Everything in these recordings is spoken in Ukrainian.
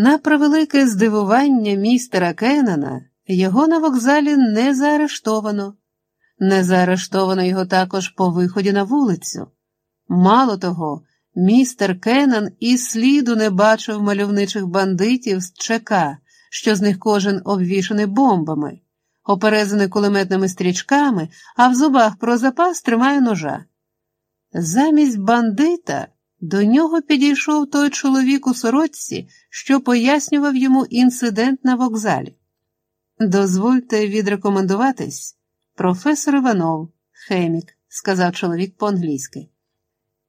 На превелике здивування містера Кеннона його на вокзалі не заарештовано, не заарештовано його також по виході на вулицю. Мало того, містер Кеннон і сліду не бачив мальовничих бандитів з ЧК, що з них кожен обвішаний бомбами, оперезаний кулеметними стрічками, а в зубах про запас тримає ножа. Замість бандита до нього підійшов той чоловік у сорочці, що пояснював йому інцидент на вокзалі. Дозвольте відрекомендуватись, професор Іванов, хемік, сказав чоловік по-англійськи.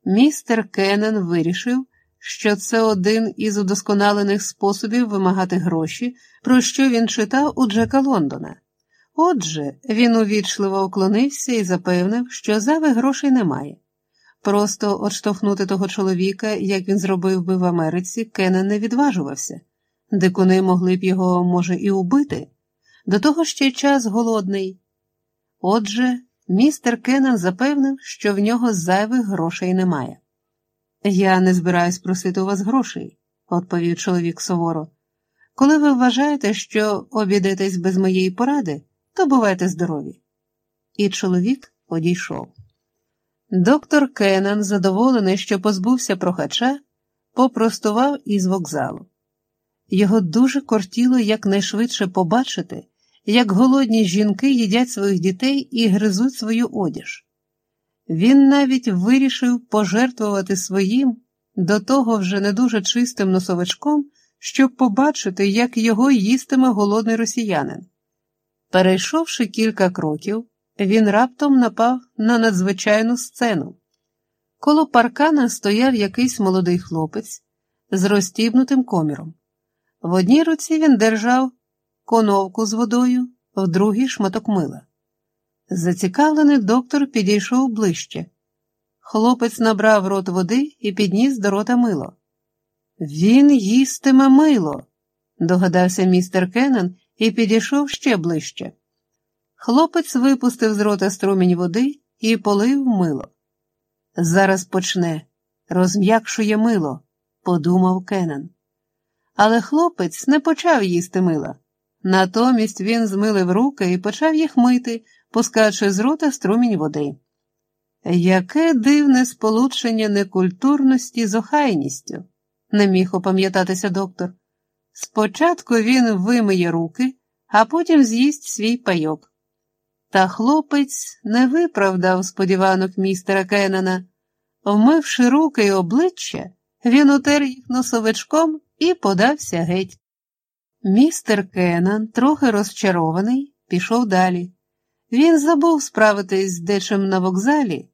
Містер Кеннен вирішив, що це один із удосконалених способів вимагати гроші, про що він читав у Джека Лондона. Отже, він увічливо уклонився і запевнив, що зави грошей немає. Просто отштовхнути того чоловіка, як він зробив би в Америці, Кеннен не відважувався. Дикуни могли б його, може, і убити. До того ще час голодний. Отже, містер Кеннен запевнив, що в нього зайвих грошей немає. Я не збираюсь просити у вас грошей, відповів чоловік суворо. Коли ви вважаєте, що обійдетесь без моєї поради, то бувайте здорові. І чоловік одійшов. Доктор Кеннан, задоволений, що позбувся прохача, попростував із вокзалу. Його дуже кортіло якнайшвидше побачити, як голодні жінки їдять своїх дітей і гризуть свою одіж. Він навіть вирішив пожертвувати своїм, до того вже не дуже чистим носовичком, щоб побачити, як його їстиме голодний росіянин. Перейшовши кілька кроків, він раптом напав на надзвичайну сцену. Коло паркана стояв якийсь молодий хлопець з розтібнутим коміром. В одній руці він держав коновку з водою, в другій шматок мила. Зацікавлений доктор підійшов ближче. Хлопець набрав рот води і підніс до рота мило. Він їстиме мило, догадався містер Кеннон і підійшов ще ближче. Хлопець випустив з рота струмінь води і полив мило. Зараз почне, розм'якшує мило, подумав Кеннон. Але хлопець не почав їсти мила. Натомість він змилив руки і почав їх мити, пускаючи з рота струмінь води. Яке дивне сполучення некультурності з охайністю, не міг опам'ятатися доктор. Спочатку він вимиє руки, а потім з'їсть свій пайок. Та хлопець не виправдав сподіванок містера Кеннона. Вмивши руки й обличчя, він утер їх носовичком і подався геть. Містер Кеннон, трохи розчарований, пішов далі. Він забув справитись з дечим на вокзалі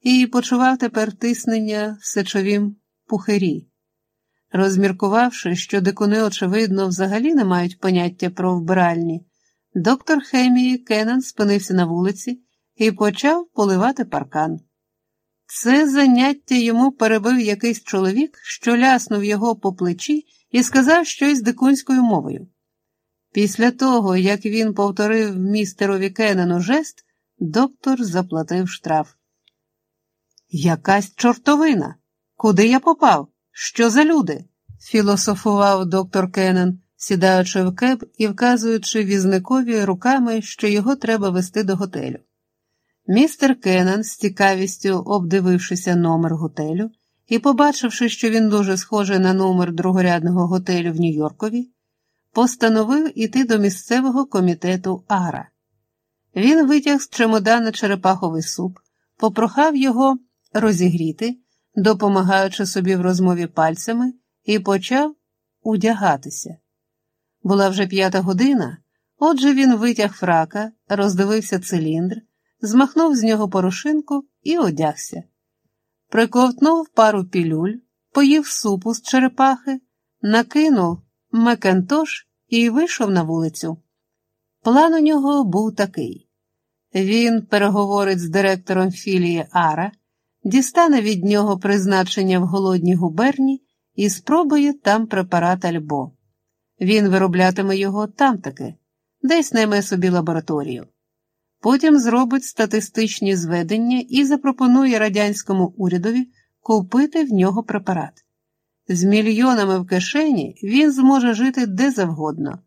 і почував тепер тиснення в сечовім пухирі. Розміркувавши, що дикуни, очевидно, взагалі не мають поняття про вбиральні, доктор хемії Кеннон спинився на вулиці і почав поливати паркан. Це заняття йому перебив якийсь чоловік, що ляснув його по плечі і сказав щось дикунською мовою. Після того, як він повторив містерові Кеннену жест, доктор заплатив штраф. Якась чортовина. Куди я попав? Що за люди? філософував доктор Кеннен, сідаючи в кеб і вказуючи візникові руками, що його треба вести до готелю. Містер Кеннен, з цікавістю обдивившися номер готелю і побачивши, що він дуже схожий на номер другорядного готелю в Нью-Йоркові, постановив іти до місцевого комітету Ара. Він витяг з чемодана черепаховий суп, попрохав його розігріти, допомагаючи собі в розмові пальцями, і почав удягатися. Була вже п'ята година, отже він витяг фрака, роздивився циліндр, змахнув з нього порошинку і одягся. Приковтнув пару пілюль, поїв супу з черепахи, накинув Мекентош і вийшов на вулицю. План у нього був такий: він переговорить з директором філії Ара, дістане від нього призначення в голодній губерні і спробує там препарат Альбо. Він вироблятиме його там таки, десь найме собі лабораторію. Потім зробить статистичні зведення і запропонує радянському урядові купити в нього препарат. З мільйонами в кишені він зможе жити де завгодно.